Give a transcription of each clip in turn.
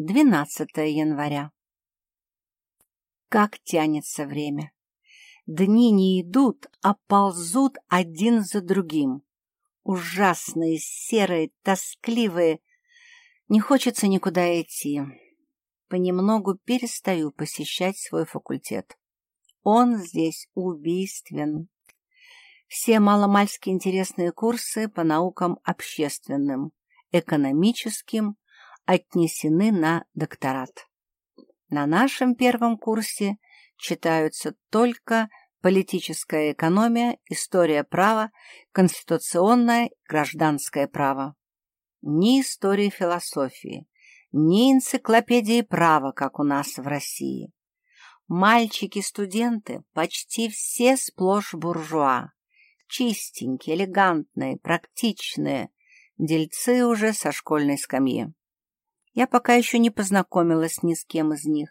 12 января. Как тянется время. Дни не идут, а ползут один за другим. Ужасные, серые, тоскливые. Не хочется никуда идти. Понемногу перестаю посещать свой факультет. Он здесь убийствен. Все маломальски интересные курсы по наукам общественным, экономическим отнесены на докторат. На нашем первом курсе читаются только политическая экономия, история права, конституционное гражданское право. Ни истории философии, ни энциклопедии права, как у нас в России. Мальчики-студенты почти все сплошь буржуа. Чистенькие, элегантные, практичные, дельцы уже со школьной скамьи. Я пока еще не познакомилась ни с кем из них.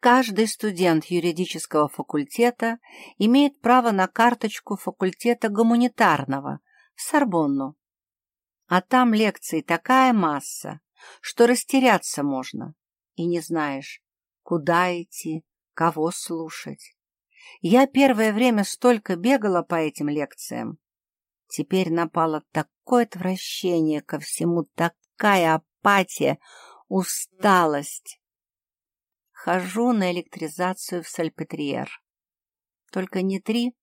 Каждый студент юридического факультета имеет право на карточку факультета гуманитарного в Сорбонну. А там лекций такая масса, что растеряться можно, и не знаешь, куда идти, кого слушать. Я первое время столько бегала по этим лекциям. Теперь напало такое отвращение ко всему, такая апатия, усталость. Хожу на электризацию в Сальпетриер. Только не три,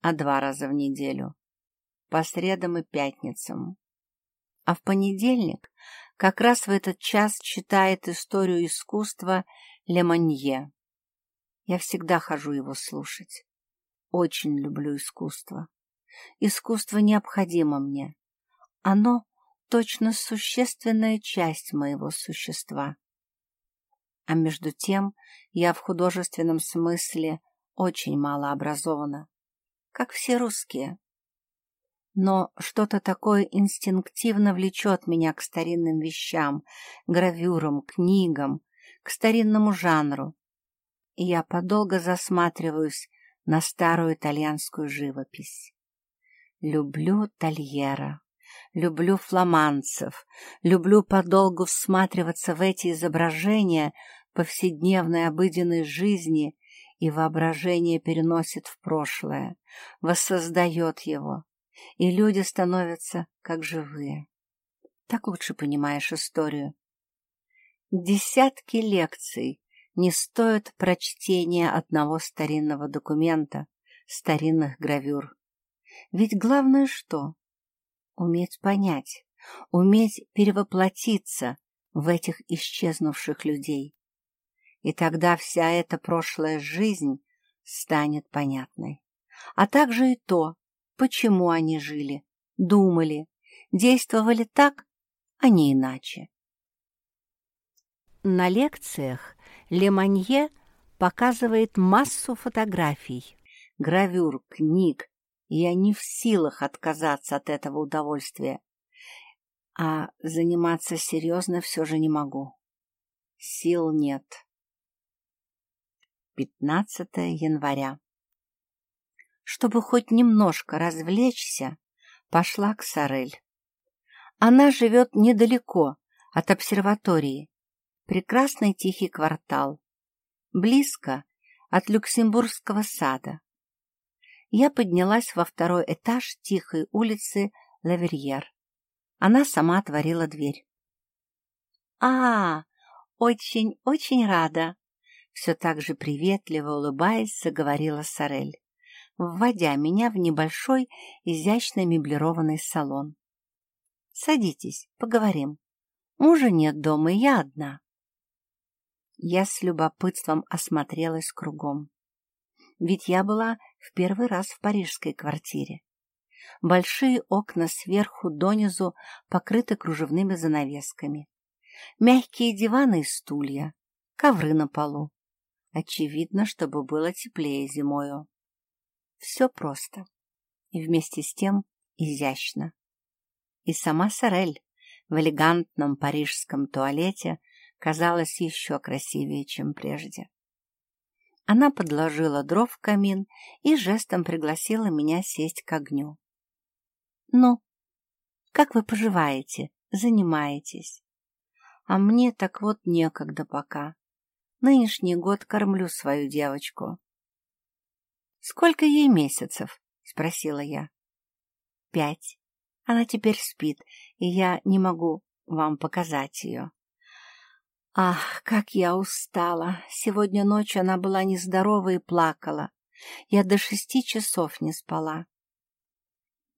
а два раза в неделю. По средам и пятницам. А в понедельник как раз в этот час читает историю искусства Леманье. Я всегда хожу его слушать. Очень люблю искусство. Искусство необходимо мне. Оно точно существенная часть моего существа. А между тем я в художественном смысле очень мало образована, как все русские. Но что-то такое инстинктивно влечет меня к старинным вещам, гравюрам, книгам, к старинному жанру. И я подолго засматриваюсь на старую итальянскую живопись. Люблю Тольера. Люблю фламандцев, люблю подолгу всматриваться в эти изображения повседневной обыденной жизни, и воображение переносит в прошлое, воссоздает его, и люди становятся как живые. Так лучше понимаешь историю. Десятки лекций не стоят прочтения одного старинного документа, старинных гравюр. Ведь главное что? Уметь понять, уметь перевоплотиться в этих исчезнувших людей. И тогда вся эта прошлая жизнь станет понятной. А также и то, почему они жили, думали, действовали так, а не иначе. На лекциях Леманье показывает массу фотографий, гравюр, книг, я не в силах отказаться от этого удовольствия. А заниматься серьезно все же не могу. Сил нет. 15 января. Чтобы хоть немножко развлечься, пошла к Сорель. Она живет недалеко от обсерватории. Прекрасный тихий квартал. Близко от Люксембургского сада я поднялась во второй этаж тихой улицы Лаверьер. Она сама отворила дверь. «А, очень-очень рада!» Все так же приветливо улыбаясь, заговорила Сорель, вводя меня в небольшой, изящно меблированный салон. «Садитесь, поговорим. Мужа нет дома, и я одна». Я с любопытством осмотрелась кругом ведь я была в первый раз в парижской квартире. Большие окна сверху донизу покрыты кружевными занавесками. Мягкие диваны и стулья, ковры на полу. Очевидно, чтобы было теплее зимою. Все просто. И вместе с тем изящно. И сама Сорель в элегантном парижском туалете казалась еще красивее, чем прежде. Она подложила дров в камин и жестом пригласила меня сесть к огню. «Ну, как вы поживаете? Занимаетесь?» А мне так вот некогда пока. Нынешний год кормлю свою девочку. «Сколько ей месяцев?» — спросила я. «Пять. Она теперь спит, и я не могу вам показать ее». Ах, как я устала! Сегодня ночью она была нездорова и плакала. Я до шести часов не спала.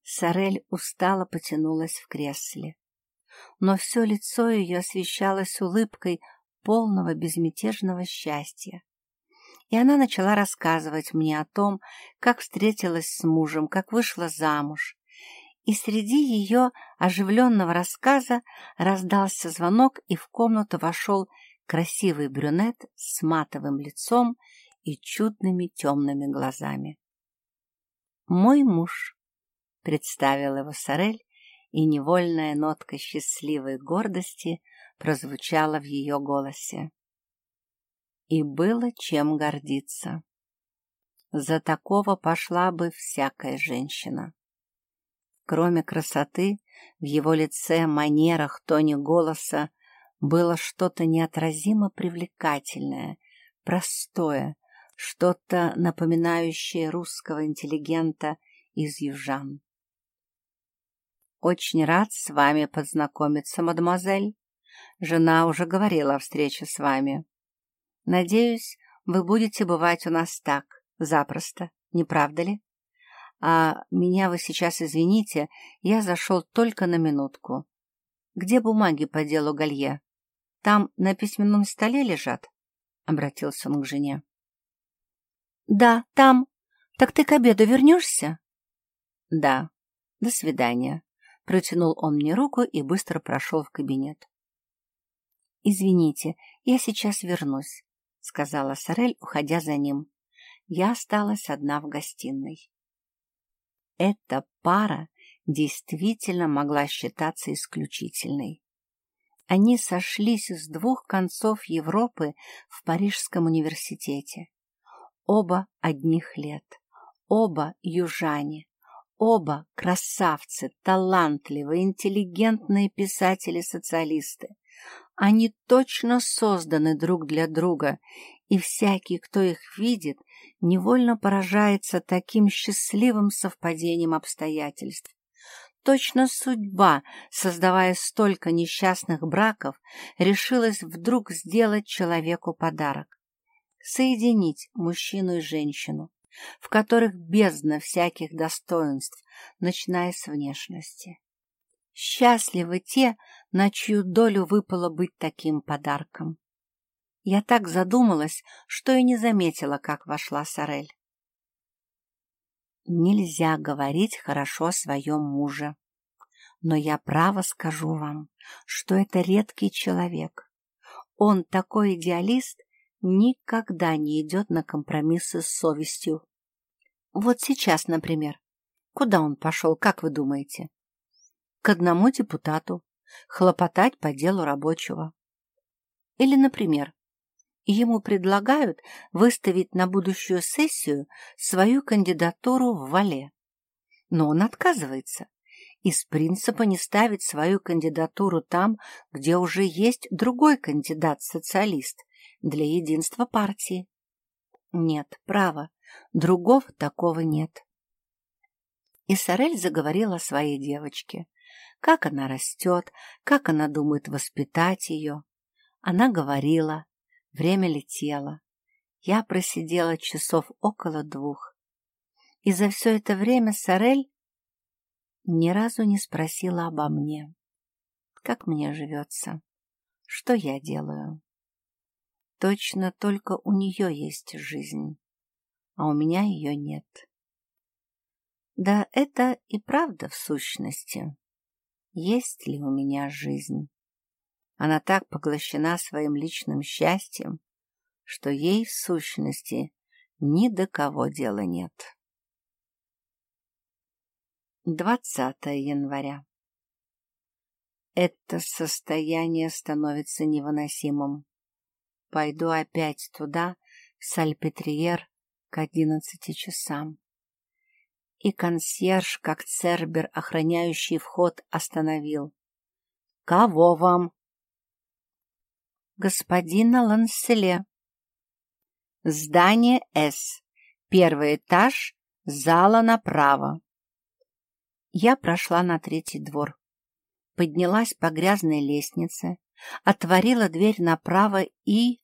Сорель устало потянулась в кресле. Но все лицо ее освещалось улыбкой полного безмятежного счастья. И она начала рассказывать мне о том, как встретилась с мужем, как вышла замуж. И среди ее оживленного рассказа раздался звонок, и в комнату вошел красивый брюнет с матовым лицом и чудными темными глазами. «Мой муж», — представил его Сорель, и невольная нотка счастливой гордости прозвучала в ее голосе. И было чем гордиться. За такого пошла бы всякая женщина. Кроме красоты, в его лице, манерах, тоне голоса было что-то неотразимо привлекательное, простое, что-то напоминающее русского интеллигента из южан. «Очень рад с вами познакомиться, мадемуазель. Жена уже говорила о встрече с вами. Надеюсь, вы будете бывать у нас так, запросто, не правда ли? А меня вы сейчас извините, я зашел только на минутку. Где бумаги по делу Галье? Там на письменном столе лежат?» — обратился он к жене. «Да, там. Так ты к обеду вернешься?» «Да. До свидания», Протянул он мне руку и быстро прошел в кабинет. «Извините, я сейчас вернусь», — сказала Сорель, уходя за ним. Я осталась одна в гостиной. Эта пара действительно могла считаться исключительной. Они сошлись с двух концов Европы в Парижском университете. Оба одних лет, оба южане, Оба красавцы, талантливые, интеллигентные писатели-социалисты. Они точно созданы друг для друга, и всякий, кто их видит, невольно поражается таким счастливым совпадением обстоятельств. Точно судьба, создавая столько несчастных браков, решилась вдруг сделать человеку подарок. Соединить мужчину и женщину, в которых бездна всяких достоинств, начиная с внешности. Счастливы те, на чью долю выпало быть таким подарком. Я так задумалась, что и не заметила, как вошла Сорель. Нельзя говорить хорошо о своем муже. Но я право скажу вам, что это редкий человек. Он такой идеалист, никогда не идет на компромиссы с совестью. Вот сейчас, например. Куда он пошел, как вы думаете? К одному депутату. Хлопотать по делу рабочего. Или, например, ему предлагают выставить на будущую сессию свою кандидатуру в Вале. Но он отказывается. Из принципа не ставить свою кандидатуру там, где уже есть другой кандидат-социалист, для единства партии. Нет, право, другого такого нет. И Сорель заговорила о своей девочке. Как она растет, как она думает воспитать ее. Она говорила, время летело. Я просидела часов около двух. И за все это время Сорель ни разу не спросила обо мне. Как мне живется? Что я делаю? Точно только у нее есть жизнь, а у меня ее нет. Да это и правда в сущности. Есть ли у меня жизнь? Она так поглощена своим личным счастьем, что ей в сущности ни до кого дела нет. 20 января. Это состояние становится невыносимым. Пойду опять туда, в Сальпетриер, к одиннадцати часам. И консьерж, как цербер, охраняющий вход, остановил. — Кого вам? Господина Ланселе. Здание С. Первый этаж, зала направо. Я прошла на третий двор. Поднялась по грязной лестнице, отворила дверь направо и,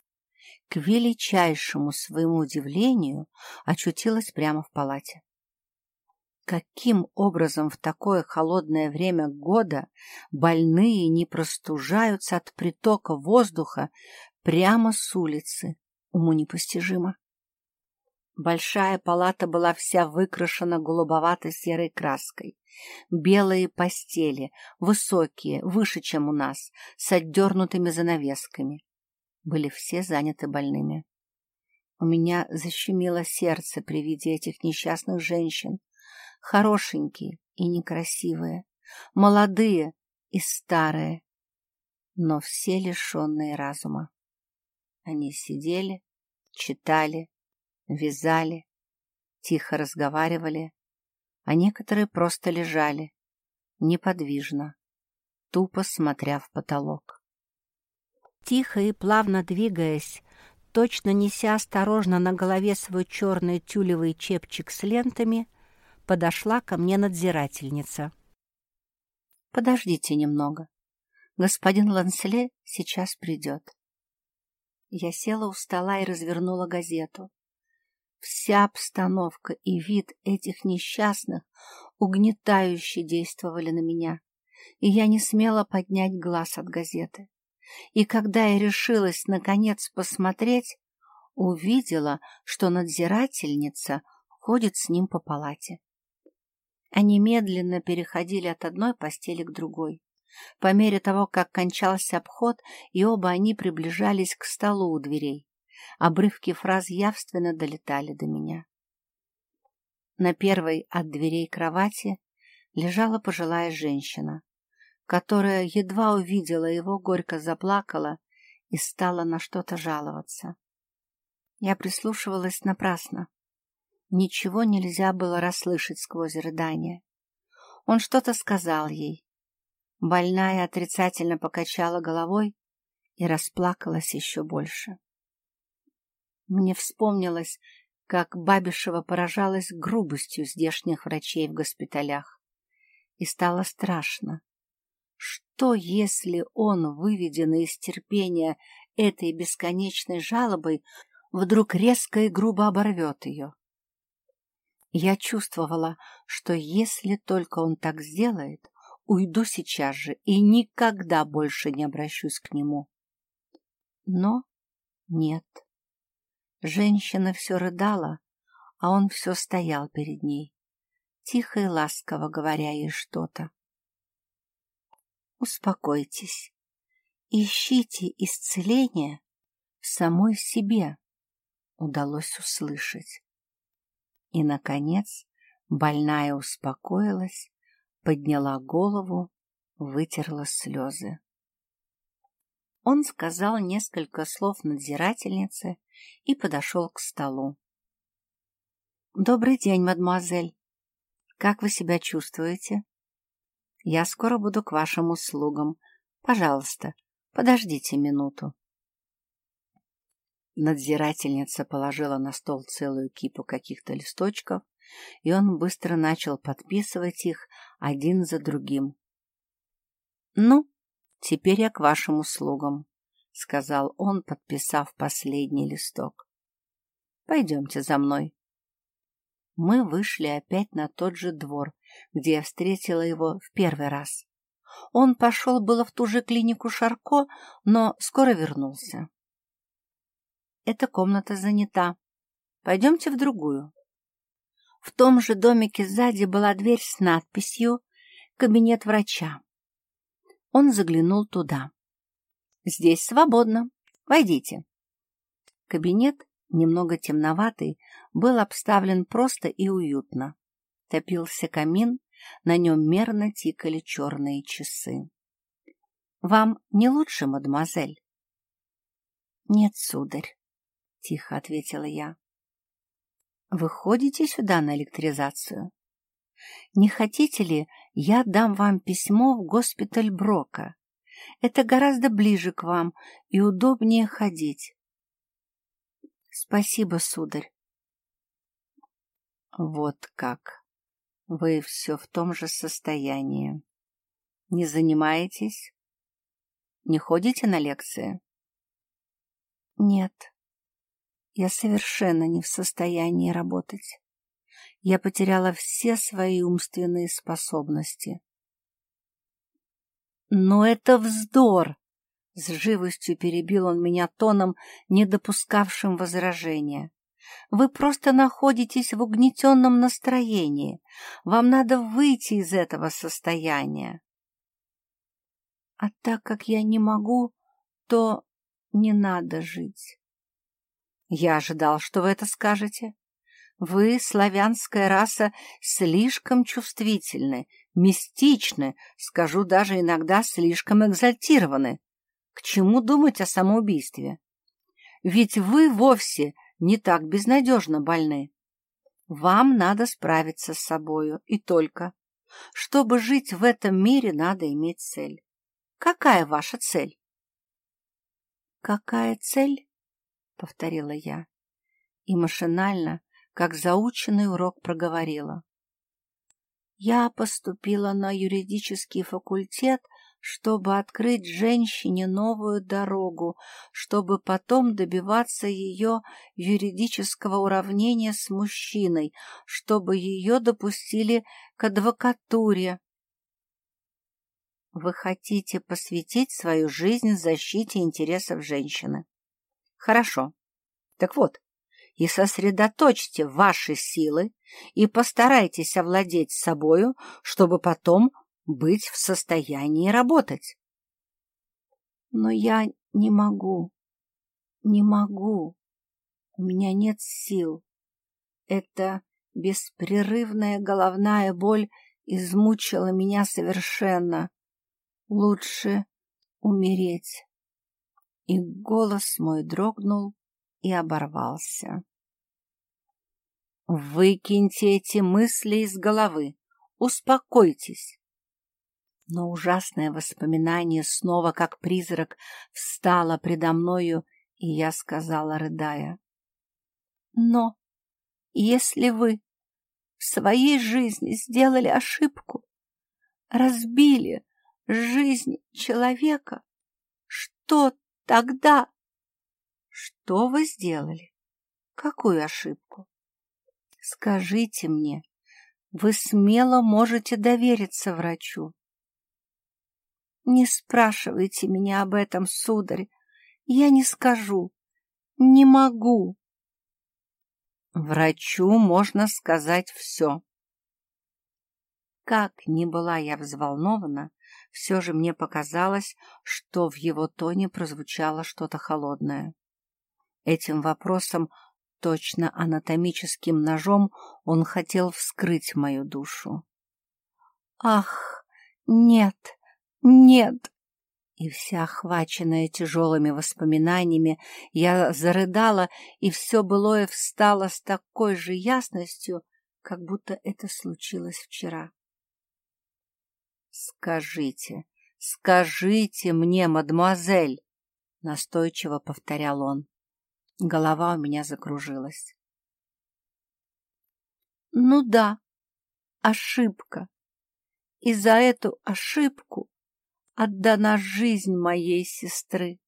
к величайшему своему удивлению, очутилась прямо в палате. Каким образом в такое холодное время года больные не простужаются от притока воздуха прямо с улицы, уму непостижимо. Большая палата была вся выкрашена голубовато-серой краской. Белые постели, высокие, выше, чем у нас, с отдернутыми занавесками. Были все заняты больными. У меня защемило сердце при виде этих несчастных женщин, хорошенькие и некрасивые, молодые и старые, но все лишенные разума. Они сидели, читали, вязали, тихо разговаривали, а некоторые просто лежали, неподвижно, тупо смотря в потолок. Тихо и плавно двигаясь, точно неся осторожно на голове свой черный тюлевый чепчик с лентами, подошла ко мне надзирательница. «Подождите немного. Господин Ланселе сейчас придет». Я села у стола и развернула газету. Вся обстановка и вид этих несчастных угнетающе действовали на меня, и я не смела поднять глаз от газеты. И когда я решилась, наконец, посмотреть, увидела, что надзирательница ходит с ним по палате. Они медленно переходили от одной постели к другой. По мере того, как кончался обход, и оба они приближались к столу у дверей. Обрывки фраз явственно долетали до меня. На первой от дверей кровати лежала пожилая женщина, которая едва увидела его, горько заплакала и стала на что-то жаловаться. Я прислушивалась напрасно. Ничего нельзя было расслышать сквозь рыдания. Он что-то сказал ей. Больная отрицательно покачала головой и расплакалась еще больше. Мне вспомнилось, как Бабишева поражалась грубостью здешних врачей в госпиталях. И стало страшно. Что, если он, выведенный из терпения этой бесконечной жалобой, вдруг резко и грубо оборвет ее? Я чувствовала, что если только он так сделает, уйду сейчас же и никогда больше не обращусь к нему. Но нет. Женщина все рыдала, а он все стоял перед ней, тихо и ласково говоря ей что-то. Успокойтесь, ищите исцеление в самой себе, удалось услышать. И, наконец, больная успокоилась, подняла голову, вытерла слезы. Он сказал несколько слов надзирательнице и подошел к столу. «Добрый день, мадемуазель. Как вы себя чувствуете?» «Я скоро буду к вашим услугам. Пожалуйста, подождите минуту». Надзирательница положила на стол целую кипу каких-то листочков, и он быстро начал подписывать их один за другим. «Ну, теперь я к вашим услугам», — сказал он, подписав последний листок. «Пойдемте за мной». Мы вышли опять на тот же двор, где я встретила его в первый раз. Он пошел было в ту же клинику Шарко, но скоро вернулся. Эта комната занята. Пойдемте в другую. В том же домике сзади была дверь с надписью «Кабинет врача». Он заглянул туда. «Здесь свободно. Войдите». Кабинет, немного темноватый, был обставлен просто и уютно. Топился камин, на нем мерно тикали черные часы. «Вам не лучше, мадемуазель?» «Нет, сударь. — тихо ответила я. «Вы ходите сюда на электризацию? Не хотите ли, я дам вам письмо в госпиталь Брока? Это гораздо ближе к вам и удобнее ходить. Спасибо, сударь. Вот как. Вы все в том же состоянии. Не занимаетесь? Не ходите на лекции? Нет. Я совершенно не в состоянии работать. Я потеряла все свои умственные способности. Но это вздор! С живостью перебил он меня тоном, не допускавшим возражения. Вы просто находитесь в угнетенном настроении. Вам надо выйти из этого состояния. А так как я не могу, то не надо жить. Я ожидал, что вы это скажете. Вы, славянская раса, слишком чувствительны, мистичны, скажу даже иногда слишком экзальтированы. К чему думать о самоубийстве? Ведь вы вовсе не так безнадежно больны. Вам надо справиться с собою, и только. Чтобы жить в этом мире, надо иметь цель. Какая ваша цель? «Какая цель?» — повторила я. И машинально, как заученный урок, проговорила. Я поступила на юридический факультет, чтобы открыть женщине новую дорогу, чтобы потом добиваться ее юридического уравнения с мужчиной, чтобы ее допустили к адвокатуре. Вы хотите посвятить свою жизнь защите интересов женщины. Хорошо. Так вот, и сосредоточьте ваши силы и постарайтесь овладеть собою, чтобы потом быть в состоянии работать. Но я не могу, не могу. У меня нет сил. Эта беспрерывная головная боль измучила меня совершенно. Лучше умереть. И голос мой дрогнул и оборвался. Выкиньте эти мысли из головы, успокойтесь. Но ужасное воспоминание снова, как призрак, встало предо мною, и я сказала, рыдая. Но если вы в своей жизни сделали ошибку, разбили жизнь человека, что тогда? Что вы сделали? Какую ошибку? Скажите мне, вы смело можете довериться врачу. Не спрашивайте меня об этом, сударь. Я не скажу. Не могу. Врачу можно сказать все. Как ни была я взволнована, все же мне показалось, что в его тоне прозвучало что-то холодное. Этим вопросом Точно анатомическим ножом он хотел вскрыть мою душу. «Ах, нет, нет!» И вся охваченная тяжелыми воспоминаниями, я зарыдала, и все былое встало с такой же ясностью, как будто это случилось вчера. «Скажите, скажите мне, мадемуазель!» — настойчиво повторял он. Голова у меня закружилась. Ну да, ошибка. И за эту ошибку отдана жизнь моей сестры.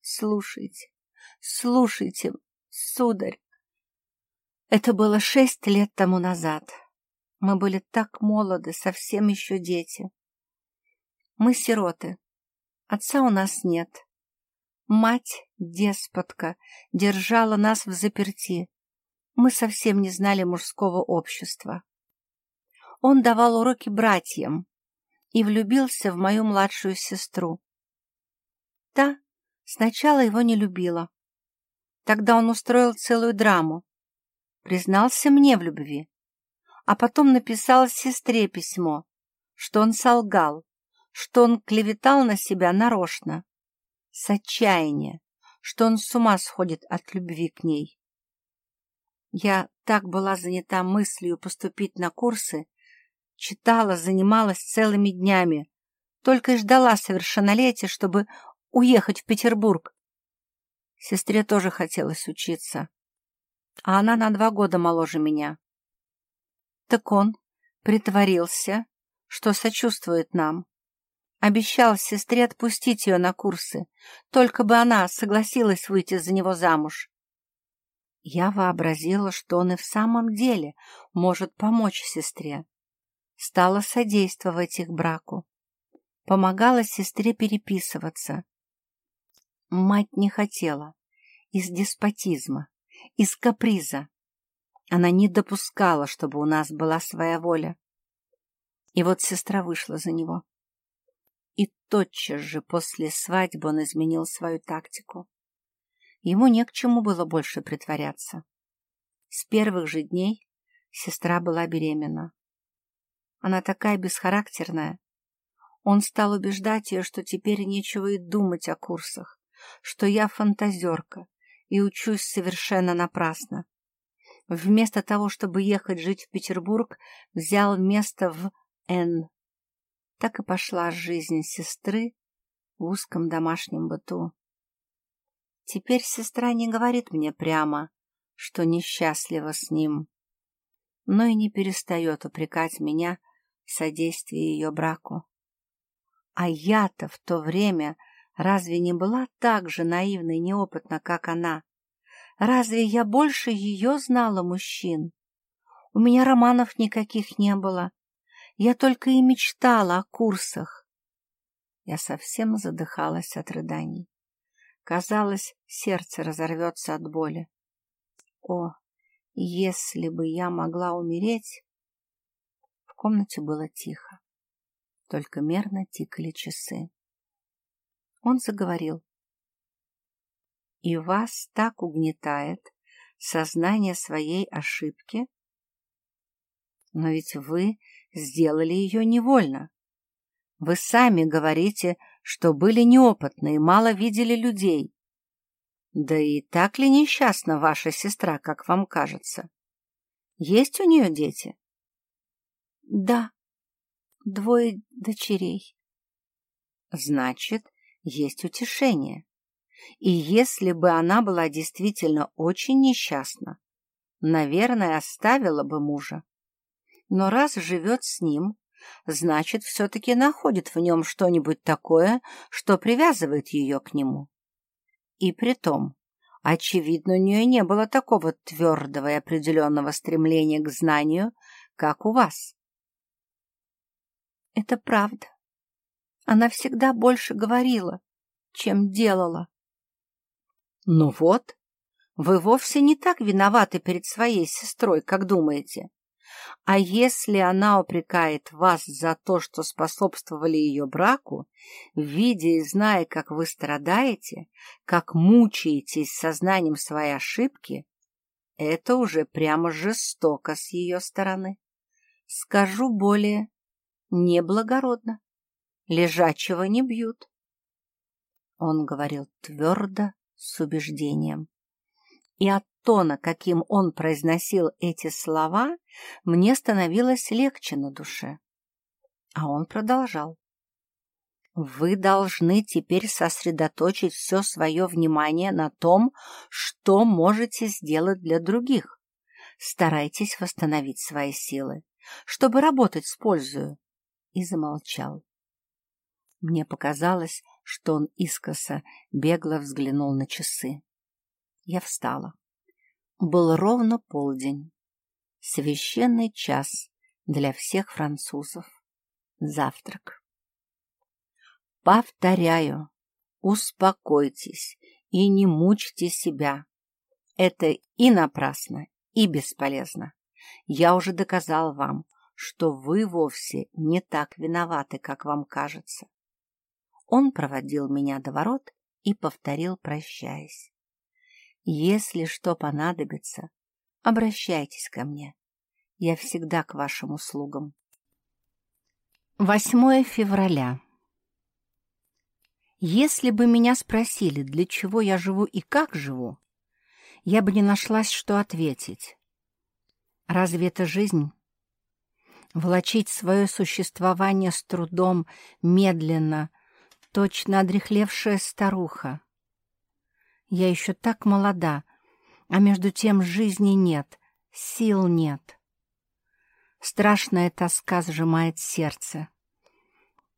Слушайте, слушайте, сударь. Это было шесть лет тому назад. Мы были так молоды, совсем еще дети. Мы сироты. Отца у нас нет. Мать, деспотка, держала нас в заперти. Мы совсем не знали мужского общества. Он давал уроки братьям и влюбился в мою младшую сестру. Та сначала его не любила. Тогда он устроил целую драму. Признался мне в любви, а потом написал сестре письмо, что он солгал, что он клеветал на себя нарочно с отчаяния, что он с ума сходит от любви к ней. Я так была занята мыслью поступить на курсы, читала, занималась целыми днями, Только и ждала совершеннолетия, чтобы уехать в Петербург. Сестре тоже хотелось учиться, а она на два года моложе меня. Так он притворился, что сочувствует нам. Обещал сестре отпустить ее на курсы, только бы она согласилась выйти за него замуж. Я вообразила, что он и в самом деле может помочь сестре. Стала содействовать их браку. Помогала сестре переписываться. Мать не хотела. Из деспотизма, из каприза. Она не допускала, чтобы у нас была своя воля. И вот сестра вышла за него. И тотчас же после свадьбы он изменил свою тактику. Ему не к чему было больше притворяться. С первых же дней сестра была беременна. Она такая бесхарактерная. Он стал убеждать ее, что теперь нечего и думать о курсах, что я фантазерка и учусь совершенно напрасно. Вместо того, чтобы ехать жить в Петербург, взял место в Н. Так и пошла жизнь сестры в узком домашнем быту. Теперь сестра не говорит мне прямо, что несчастлива с ним, но и не перестает упрекать меня в содействии ее браку. А я-то в то время разве не была так же наивна и неопытна, как она? Разве я больше ее знала мужчин? У меня романов никаких не было. Я только и мечтала о курсах. Я совсем задыхалась от рыданий. Казалось, сердце разорвется от боли. О, если бы я могла умереть! В комнате было тихо. Только мерно тикали часы. Он заговорил. И вас так угнетает сознание своей ошибки? Но ведь вы сделали ее невольно. Вы сами говорите, что были неопытны и мало видели людей. Да и так ли несчастна ваша сестра, как вам кажется? Есть у нее дети? Да, двое дочерей. Значит, есть утешение. И если бы она была действительно очень несчастна, наверное, оставила бы мужа. Но раз живет с ним, значит, все-таки находит в нем что-нибудь такое, что привязывает ее к нему. И при том, очевидно, у нее не было такого твердого и определенного стремления к знанию, как у вас. Это правда. Она всегда больше говорила, чем делала. Ну вот, вы вовсе не так виноваты перед своей сестрой, как думаете. А если она упрекает вас за то, что способствовали ее браку, видя и зная, как вы страдаете, как мучаетесь сознанием своей ошибки, это уже прямо жестоко с ее стороны. Скажу более, неблагородно. Лежачего не бьют. Он говорил твердо, с убеждением. И от тона, каким он произносил эти слова, мне становилось легче на душе. А он продолжал. Вы должны теперь сосредоточить все свое внимание на том, что можете сделать для других. Старайтесь восстановить свои силы, чтобы работать с пользою. И замолчал. Мне показалось, что он искоса бегло взглянул на часы. Я встала. Был ровно полдень. Священный час для всех французов. Завтрак. Повторяю, успокойтесь и не мучьте себя. Это и напрасно, и бесполезно. Я уже доказал вам, что вы вовсе не так виноваты, как вам кажется. Он проводил меня до ворот и повторил, прощаясь. Если что понадобится, обращайтесь ко мне. Я всегда к вашим услугам. 8 февраля. Если бы меня спросили, для чего я живу и как живу, я бы не нашлась, что ответить. Разве это жизнь? Влачить свое существование с трудом, медленно, точно одрехлевшая старуха. Я еще так молода, а между тем жизни нет, сил нет. Страшная тоска сжимает сердце.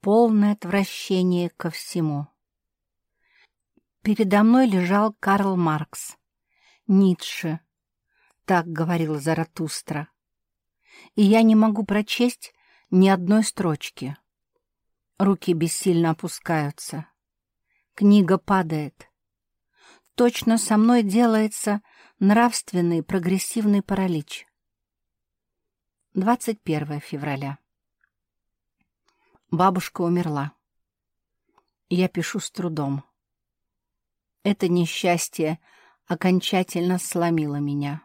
Полное отвращение ко всему. Передо мной лежал Карл Маркс. Ницше. Так говорил Заратустра. И я не могу прочесть ни одной строчки. Руки бессильно опускаются. Книга падает. Точно со мной делается нравственный прогрессивный паралич. 21 февраля. Бабушка умерла. Я пишу с трудом. Это несчастье окончательно сломило меня.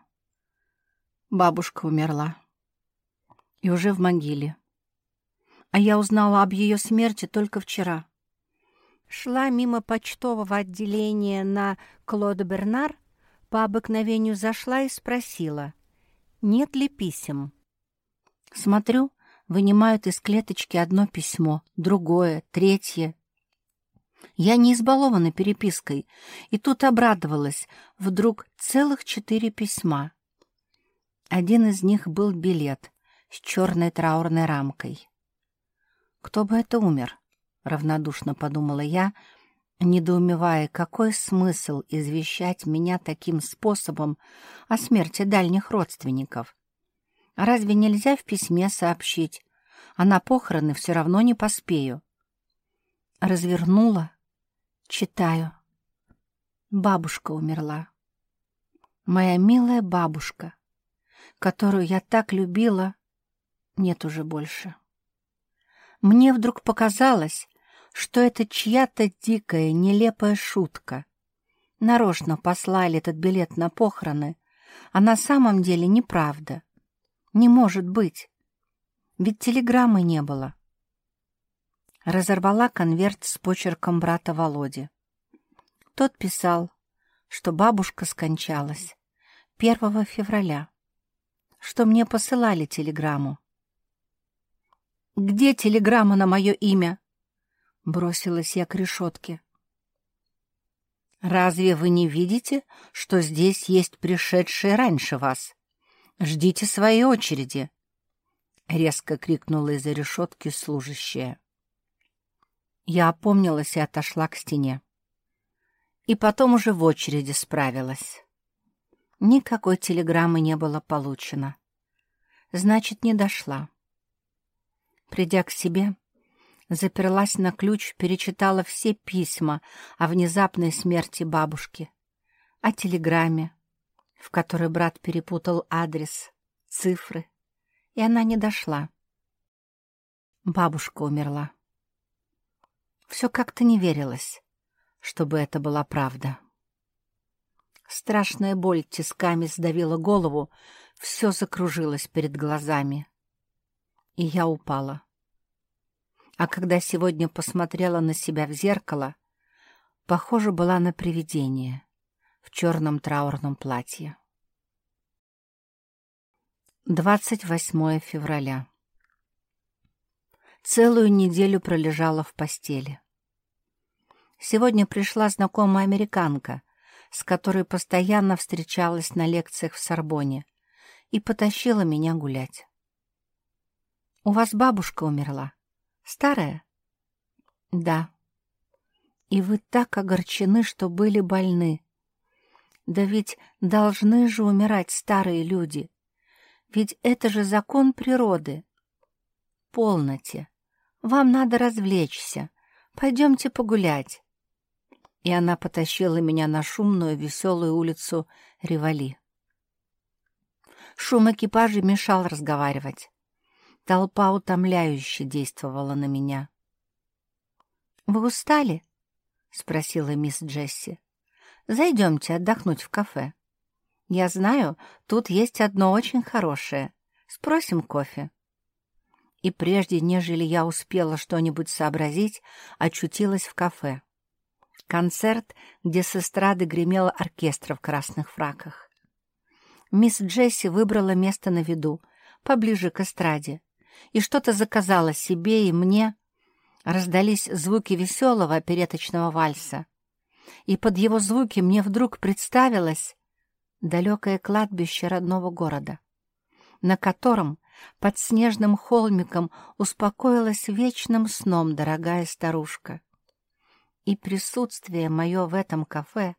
Бабушка умерла. И уже в могиле. А я узнала об ее смерти только вчера. Шла мимо почтового отделения на Клод-Бернар, по обыкновению зашла и спросила, нет ли писем. Смотрю, вынимают из клеточки одно письмо, другое, третье. Я не избалована перепиской, и тут обрадовалась. Вдруг целых четыре письма. Один из них был билет с черной траурной рамкой. «Кто бы это умер?» — равнодушно подумала я, недоумевая, какой смысл извещать меня таким способом о смерти дальних родственников. Разве нельзя в письме сообщить? А на похороны все равно не поспею. Развернула, читаю. Бабушка умерла. Моя милая бабушка, которую я так любила, нет уже больше. Мне вдруг показалось, что это чья-то дикая, нелепая шутка. Нарочно послали этот билет на похороны, а на самом деле неправда. Не может быть. Ведь телеграммы не было. Разорвала конверт с почерком брата Володи. Тот писал, что бабушка скончалась 1 февраля, что мне посылали телеграмму. «Где телеграмма на мое имя?» Бросилась я к решетке. «Разве вы не видите, что здесь есть пришедшие раньше вас?» Ждите своей очереди!» — резко крикнула из-за решетки служащая. Я опомнилась и отошла к стене. И потом уже в очереди справилась. Никакой телеграммы не было получено. Значит, не дошла. Придя к себе, заперлась на ключ, перечитала все письма о внезапной смерти бабушки, о телеграмме, в которой брат перепутал адрес, цифры, и она не дошла. Бабушка умерла. Все как-то не верилось, чтобы это была правда. Страшная боль тисками сдавила голову, все закружилось перед глазами. И я упала. А когда сегодня посмотрела на себя в зеркало, похоже была на привидение в черном траурном платье. 28 февраля. Целую неделю пролежала в постели. Сегодня пришла знакомая американка, с которой постоянно встречалась на лекциях в Сорбоне, и потащила меня гулять. «У вас бабушка умерла? Старая?» «Да». «И вы так огорчены, что были больны. Да ведь должны же умирать старые люди. Ведь это же закон природы. Полноте. Вам надо развлечься. Пойдемте погулять. И она потащила меня на шумную, веселую улицу Ревали. Шум экипажа мешал разговаривать. Толпа утомляюще действовала на меня. «Вы устали?» — спросила мисс Джесси. Зайдемте отдохнуть в кафе. Я знаю, тут есть одно очень хорошее. Спросим кофе. И прежде, нежели я успела что-нибудь сообразить, очутилась в кафе. Концерт, где с эстрады гремел оркестр в красных фраках. Мисс Джесси выбрала место на виду, поближе к эстраде, и что-то заказала себе и мне. Раздались звуки веселого опереточного вальса. И под его звуки мне вдруг представилось далекое кладбище родного города, на котором под снежным холмиком успокоилась вечным сном дорогая старушка. И присутствие мое в этом кафе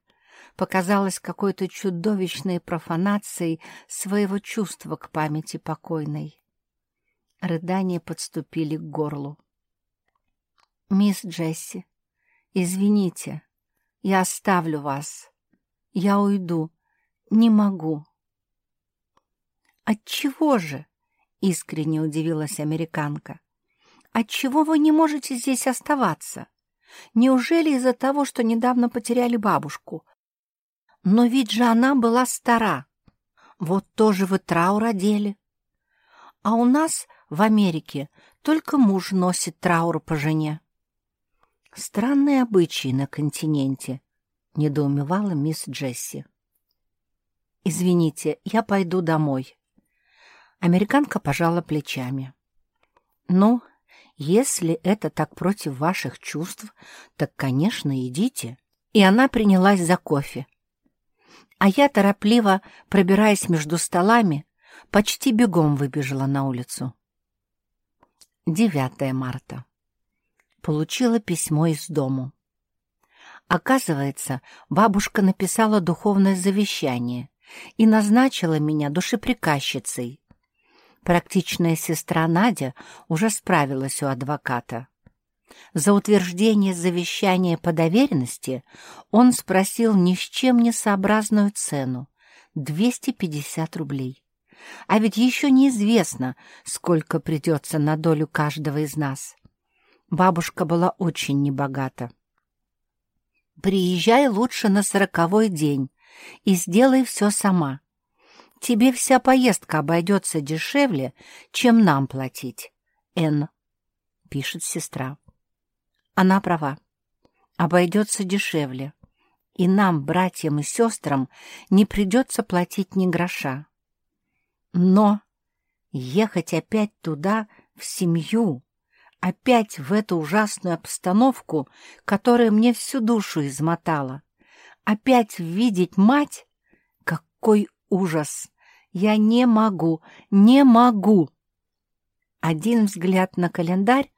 показалось какой-то чудовищной профанацией своего чувства к памяти покойной. Рыдания подступили к горлу. «Мисс Джесси, извините, я оставлю вас. Я уйду. Не могу». «Отчего же?» — искренне удивилась американка. «Отчего вы не можете здесь оставаться? Неужели из-за того, что недавно потеряли бабушку? Но ведь же она была стара. Вот тоже вы траур одели. А у нас в Америке только муж носит траур по жене. Странные обычаи на континенте, недоумевала мисс Джесси. «Извините, я пойду домой». Американка пожала плечами. «Ну, если это так против ваших чувств, так, конечно, идите». И она принялась за кофе. А я, торопливо пробираясь между столами, почти бегом выбежала на улицу. 9 марта. Получила письмо из дому. Оказывается, бабушка написала духовное завещание и назначила меня душеприказчицей. Практичная сестра Надя уже справилась у адвоката. За утверждение завещания по доверенности он спросил ни с чем не сообразную цену — 250 рублей. А ведь еще неизвестно, сколько придется на долю каждого из нас. Бабушка была очень небогата. «Приезжай лучше на сороковой день и сделай все сама. Тебе вся поездка обойдется дешевле, чем нам платить, Н. пишет сестра. Она права. Обойдется дешевле. И нам, братьям и сестрам, не придется платить ни гроша. Но ехать опять туда, в семью, опять в эту ужасную обстановку, которая мне всю душу измотала, опять видеть мать, какой ужас! Я не могу, не могу! Один взгляд на календарь,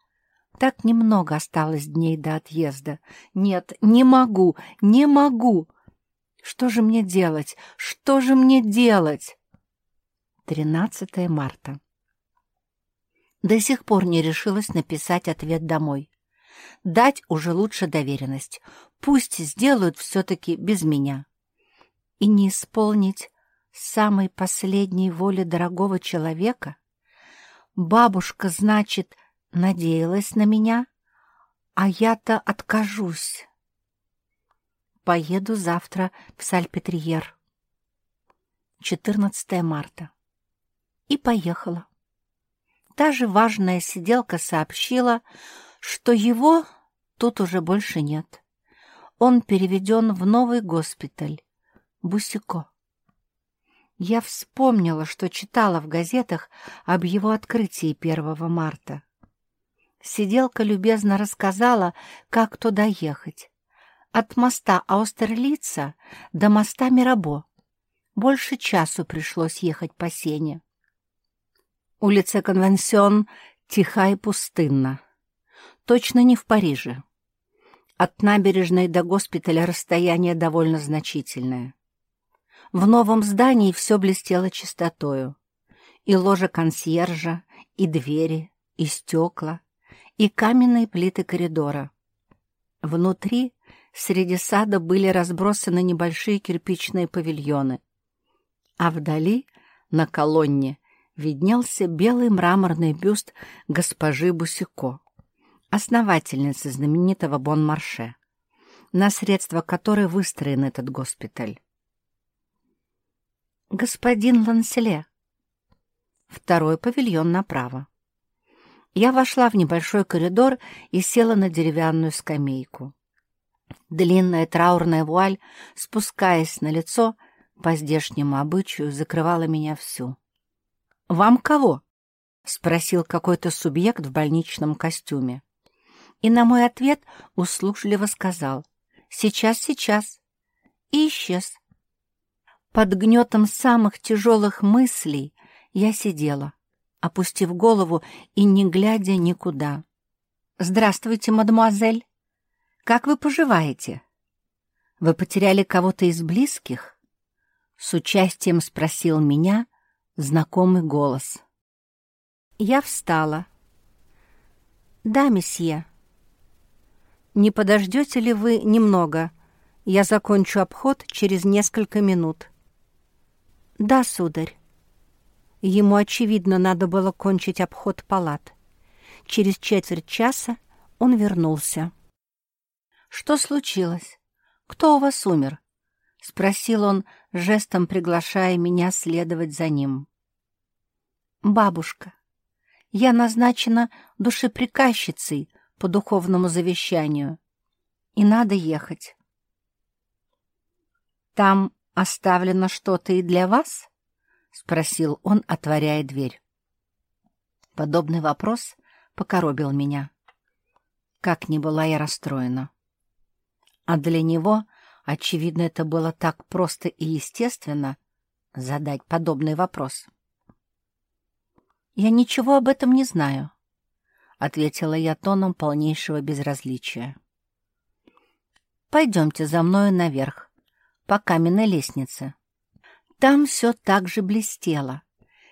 так немного осталось дней до отъезда. Нет, не могу, не могу. Что же мне делать? Что же мне делать? 13 марта. До сих пор не решилась написать ответ домой. Дать уже лучше доверенность. Пусть сделают все-таки без меня. И не исполнить самой последней воли дорогого человека? Бабушка, значит, надеялась на меня, а я-то откажусь. Поеду завтра в Сальпетриер. 14 марта. И поехала. Та же важная сиделка сообщила, что его тут уже больше нет. Он переведен в новый госпиталь, Бусико. Я вспомнила, что читала в газетах об его открытии 1 марта. Сиделка любезно рассказала, как туда ехать. От моста Аустерлица до моста Мирабо. Больше часу пришлось ехать по сене. Улица Конвенсион тиха и пустынна. Точно не в Париже. От набережной до госпиталя расстояние довольно значительное. В новом здании все блестело чистотою. И ложа консьержа, и двери, и стекла, и каменные плиты коридора. Внутри, среди сада, были разбросаны небольшие кирпичные павильоны. А вдали, на колонне, виднелся белый мраморный бюст госпожи Бусико, основательницы знаменитого Бон-Марше, на средства которой выстроен этот госпиталь. «Господин Ланселе!» Второй павильон направо. Я вошла в небольшой коридор и села на деревянную скамейку. Длинная траурная вуаль, спускаясь на лицо, по здешнему обычаю закрывала меня всю. «Вам кого?» спросил какой-то субъект в больничном костюме. И на мой ответ услужливо сказал «Сейчас, сейчас» и исчез. Под гнетом самых тяжелых мыслей я сидела, опустив голову и не глядя никуда. «Здравствуйте, мадемуазель! Как вы поживаете? Вы потеряли кого-то из близких?» С участием спросил меня знакомый голос. Я встала. «Да, месье». «Не подождете ли вы немного? Я закончу обход через несколько минут». «Да, сударь». Ему, очевидно, надо было кончить обход палат. Через четверть часа он вернулся. «Что случилось? Кто у вас умер?» — спросил он, жестом приглашая меня следовать за ним. «Бабушка. Я назначена душеприказчицей по духовному завещанию, и надо ехать». «Там оставлено что-то и для вас?» — спросил он, отворяя дверь. Подобный вопрос покоробил меня. Как ни была я расстроена. А для него, очевидно, это было так просто и естественно задать подобный вопрос. «Я ничего об этом не знаю», — ответила я тоном полнейшего безразличия. «Пойдемте за мною наверх, по каменной лестнице. Там все так же блестело.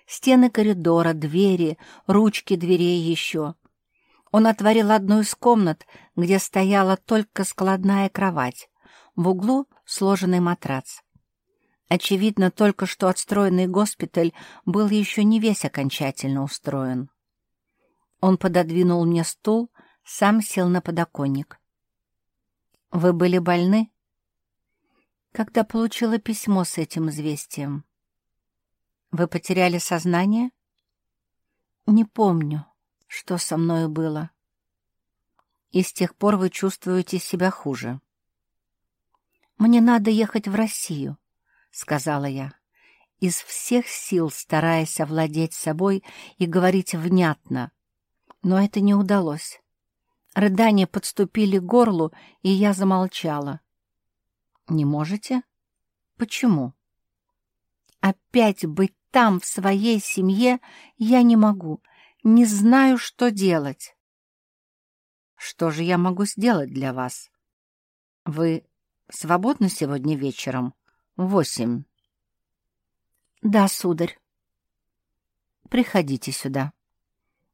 Стены коридора, двери, ручки дверей еще. Он отворил одну из комнат, где стояла только складная кровать. В углу сложенный матрац. Очевидно, только что отстроенный госпиталь был еще не весь окончательно устроен. Он пододвинул мне стул, сам сел на подоконник. «Вы были больны?» когда получила письмо с этим известием. Вы потеряли сознание? Не помню, что со мною было. И с тех пор вы чувствуете себя хуже. Мне надо ехать в Россию, сказала я, из всех сил стараясь овладеть собой и говорить внятно. Но это не удалось. Рыдания подступили к горлу, и я замолчала. Не можете? Почему? Опять быть там, в своей семье, я не могу. Не знаю, что делать. Что же я могу сделать для вас? Вы свободны сегодня вечером? восемь. Да, сударь. Приходите сюда.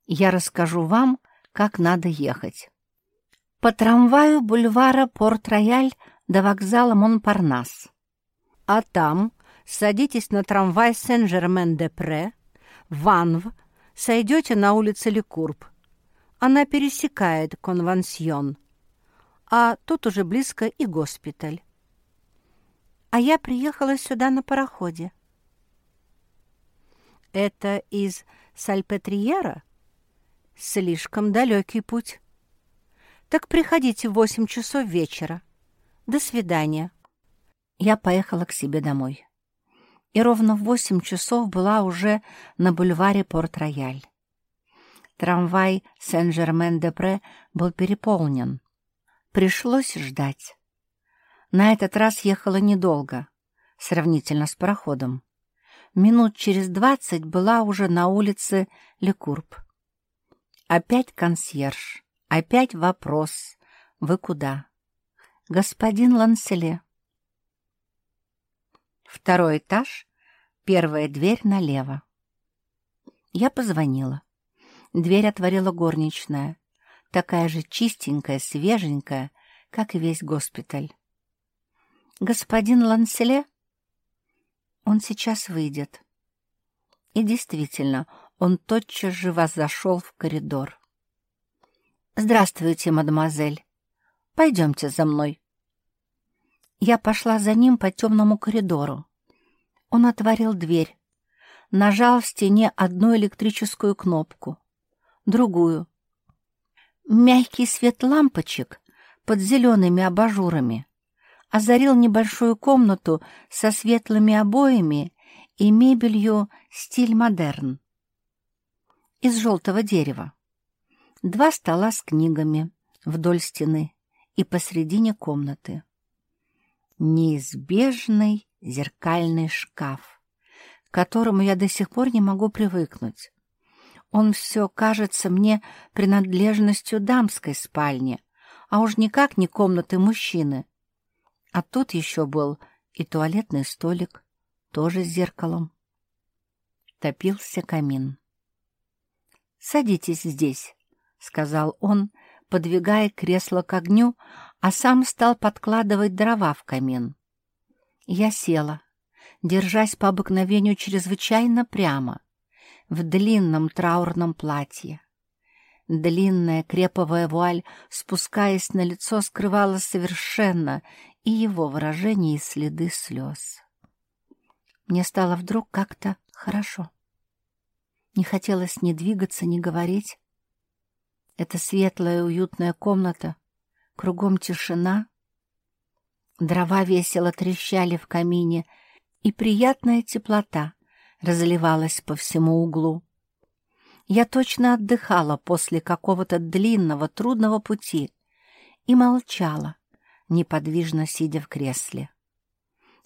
Я расскажу вам, как надо ехать. По трамваю бульвара Порт-Рояль до вокзала Монпарнас. А там садитесь на трамвай Сен-Жермен-де-Пре, Ванв, сойдете на улице Лекурб. Она пересекает конвансьон, а тут уже близко и госпиталь. А я приехала сюда на пароходе. Это из Сальпетриера? Слишком далекий путь. Так приходите в восемь часов вечера. До свидания. Я поехала к себе домой. И ровно в восемь часов была уже на бульваре Порт-Рояль. Трамвай Сен-Жермен-де-Пре был переполнен. Пришлось ждать. На этот раз ехала недолго, сравнительно с пароходом. Минут через двадцать была уже на улице Лекурб. Опять консьерж, опять вопрос «Вы куда?» господин Ланселе. Второй этаж, первая дверь налево. Я позвонила. Дверь отворила горничная, такая же чистенькая, свеженькая, как и весь госпиталь. «Господин Ланселе?» «Он сейчас выйдет». И действительно, он тотчас же вас зашел в коридор. «Здравствуйте, мадемуазель. Пойдемте за мной». Я пошла за ним по темному коридору. Он отворил дверь, нажал в стене одну электрическую кнопку, другую. Мягкий свет лампочек под зелеными абажурами озарил небольшую комнату со светлыми обоями и мебелью стиль модерн. из желтого дерева. Два стола с книгами вдоль стены и посредине комнаты. Неизбежный зеркальный шкаф, к которому я до сих пор не могу привыкнуть. Он все кажется мне принадлежностью дамской спальни, а уж никак не комнаты мужчины. А тут еще был и туалетный столик, тоже с зеркалом. Топился камин. «Садитесь здесь», — сказал он, подвигая кресло к огню, а сам стал подкладывать дрова в камин. Я села, держась по обыкновению чрезвычайно прямо, в длинном траурном платье. Длинная креповая вуаль, спускаясь на лицо, скрывала совершенно и его выражение, и следы слез. Мне стало вдруг как-то хорошо. Не хотелось ни двигаться, ни говорить. Это светлая уютная комната, кругом тишина. Дрова весело трещали в камине, и приятная теплота разливалась по всему углу. Я точно отдыхала после какого-то длинного, трудного пути и молчала, неподвижно сидя в кресле.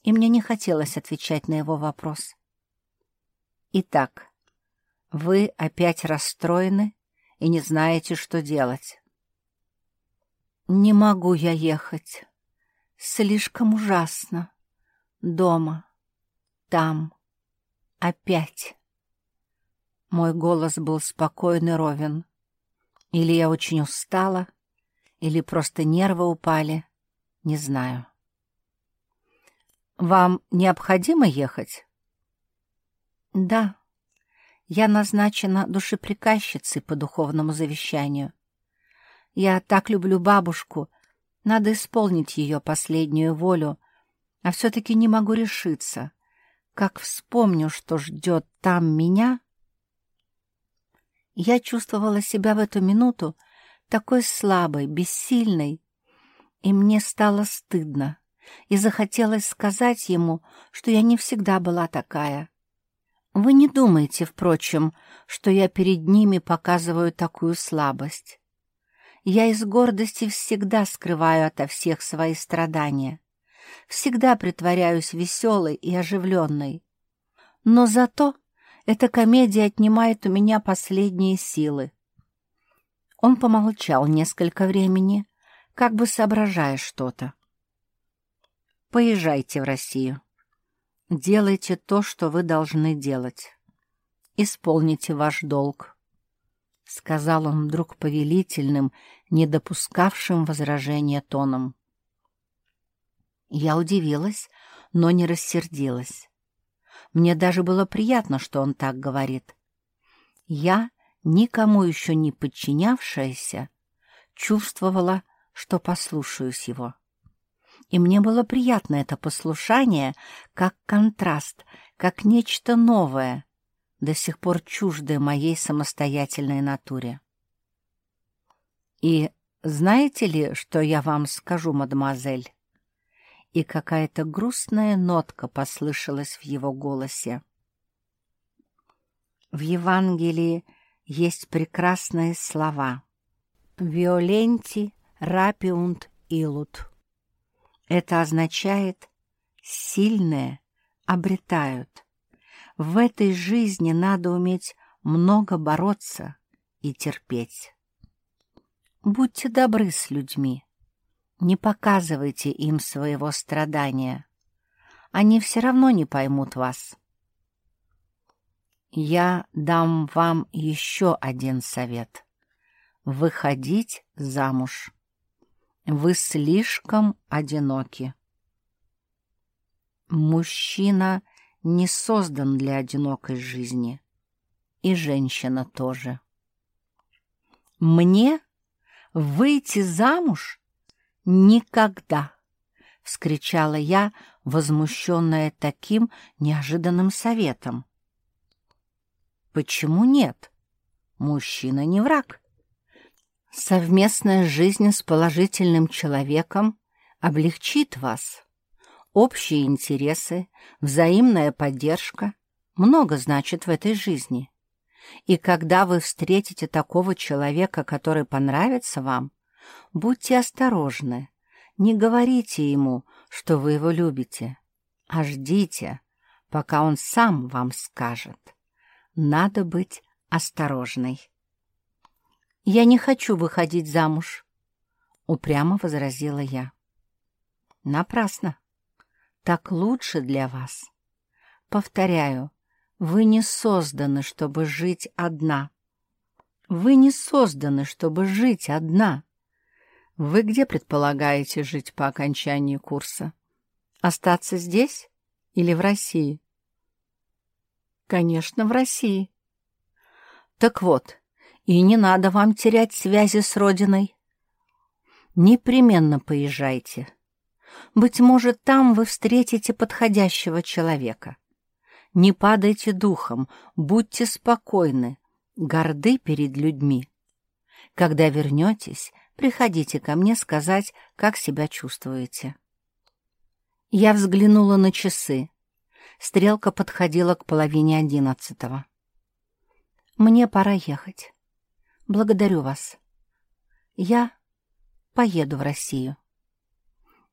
И мне не хотелось отвечать на его вопрос. «Итак, вы опять расстроены и не знаете, что делать?» «Не могу я ехать. Слишком ужасно. Дома. Там. Опять». Мой голос был спокойный ровен. Или я очень устала, или просто нервы упали, не знаю. «Вам необходимо ехать?» «Да. Я назначена душеприказчицей по духовному завещанию. Я так люблю бабушку, надо исполнить ее последнюю волю, а все-таки не могу решиться. Как вспомню, что ждет там меня...» Я чувствовала себя в эту минуту такой слабой, бессильной, и мне стало стыдно, и захотелось сказать ему, что я не всегда была такая. Вы не думаете, впрочем, что я перед ними показываю такую слабость. Я из гордости всегда скрываю ото всех свои страдания, всегда притворяюсь веселой и оживленной. Но зато эта комедия отнимает у меня последние силы. Он помолчал несколько времени, как бы соображая что-то. Поезжайте в Россию. Делайте то, что вы должны делать. Исполните ваш долг. — сказал он вдруг повелительным, не допускавшим возражения тоном. Я удивилась, но не рассердилась. Мне даже было приятно, что он так говорит. Я, никому еще не подчинявшаяся, чувствовала, что послушаюсь его. И мне было приятно это послушание, как контраст, как нечто новое, до сих пор чуждое моей самостоятельной натуре. И знаете ли, что я вам скажу, мадемуазель? И какая-то грустная нотка послышалась в его голосе. В Евангелии есть прекрасные слова «Виоленти рапиунт илут». Это означает «сильные обретают». В этой жизни надо уметь много бороться и терпеть. Будьте добры с людьми, не показывайте им своего страдания. Они все равно не поймут вас. Я дам вам еще один совет. Выходить замуж. Вы слишком одиноки. Мужчина не создан для одинокой жизни. И женщина тоже. Мне выйти замуж «Никогда!» — вскричала я, возмущенная таким неожиданным советом. «Почему нет? Мужчина не враг. Совместная жизнь с положительным человеком облегчит вас. Общие интересы, взаимная поддержка много значит в этой жизни. И когда вы встретите такого человека, который понравится вам, будьте осторожны. Не говорите ему, что вы его любите, а ждите, пока он сам вам скажет. Надо быть осторожной. «Я не хочу выходить замуж», — упрямо возразила я. «Напрасно. Так лучше для вас. Повторяю, вы не созданы, чтобы жить одна. Вы не созданы, чтобы жить одна. Вы где предполагаете жить по окончании курса? Остаться здесь или в России? Конечно, в России. Так вот, и не надо вам терять связи с родиной. Непременно поезжайте. Быть может, там вы встретите подходящего человека. Не падайте духом, будьте спокойны, горды перед людьми. Когда вернетесь, приходите ко мне сказать, как себя чувствуете. Я взглянула на часы. Стрелка подходила к половине одиннадцатого. Мне пора ехать. Благодарю вас. Я поеду в Россию.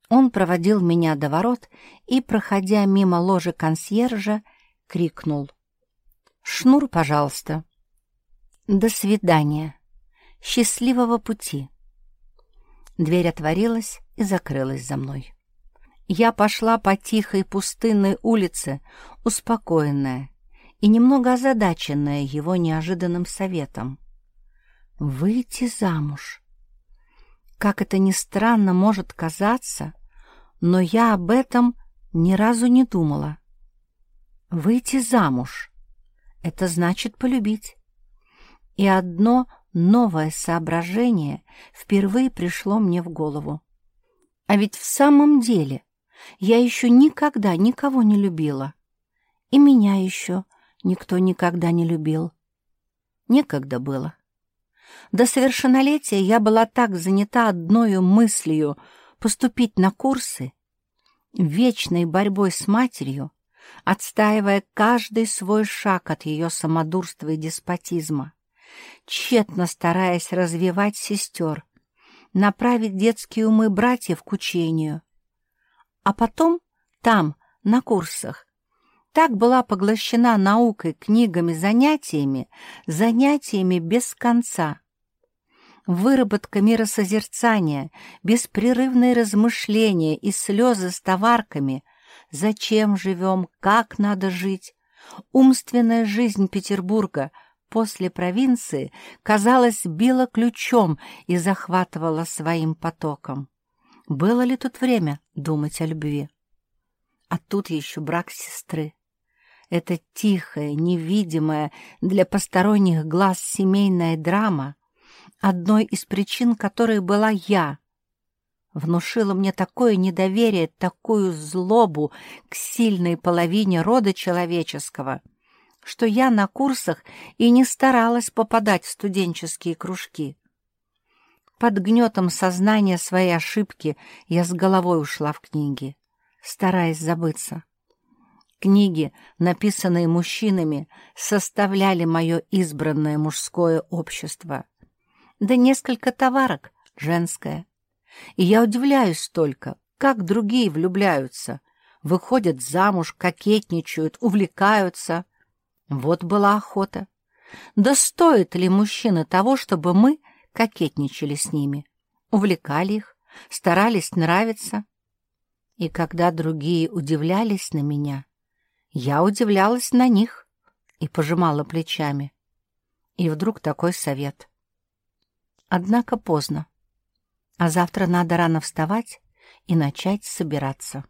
Он проводил меня до ворот и, проходя мимо ложи консьержа, крикнул. «Шнур, пожалуйста». «До свидания. Счастливого пути». Дверь отворилась и закрылась за мной. Я пошла по тихой пустынной улице, успокоенная и немного озадаченная его неожиданным советом. Выйти замуж. Как это ни странно может казаться, но я об этом ни разу не думала. Выйти замуж — это значит полюбить. И одно новое соображение впервые пришло мне в голову. А ведь в самом деле я еще никогда никого не любила. И меня еще никто никогда не любил. Некогда было. До совершеннолетия я была так занята одною мыслью поступить на курсы, вечной борьбой с матерью, отстаивая каждый свой шаг от ее самодурства и деспотизма, тщетно стараясь развивать сестер, направить детские умы братьев к учению. А потом там, на курсах, так была поглощена наукой, книгами, занятиями, занятиями без конца. Выработка миросозерцания, беспрерывные размышления и слезы с товарками зачем живем, как надо жить. Умственная жизнь Петербурга после провинции, казалось, била ключом и захватывала своим потоком. Было ли тут время думать о любви? А тут еще брак сестры. Это тихая, невидимая для посторонних глаз семейная драма, одной из причин которой была я, внушила мне такое недоверие, такую злобу к сильной половине рода человеческого, что я на курсах и не старалась попадать в студенческие кружки. Под гнетом сознания своей ошибки я с головой ушла в книги, стараясь забыться. Книги, написанные мужчинами, составляли мое избранное мужское общество. Да несколько товарок женское — и я удивляюсь только, как другие влюбляются, выходят замуж, кокетничают, увлекаются. Вот была охота. Да стоит ли мужчины того, чтобы мы кокетничали с ними, увлекали их, старались нравиться? И когда другие удивлялись на меня, я удивлялась на них и пожимала плечами. И вдруг такой совет. Однако поздно а завтра надо рано вставать и начать собираться.